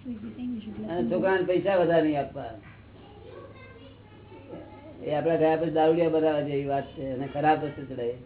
અને છોકરાને પૈસા વધારે નહીં આપવા એ આપડા ગયા પછી દારૂડિયા બનાવવા જેવી વાત છે, અને ખરાબ રસ્તે ચડાય